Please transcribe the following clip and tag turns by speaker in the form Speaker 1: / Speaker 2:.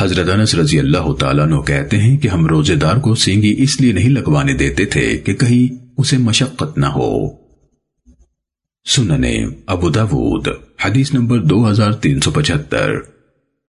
Speaker 1: حضرت انس رضی اللہ تعالیٰ نو کہتے ہیں کہ ہم روزے دار کو سینگی اس لیے نہیں لگوانے دیتے تھے کہ کہیں اسے مشقت نہ ہو۔ سننے ابو داود، حدیث نمبر دو ہزار تین سو پچھتر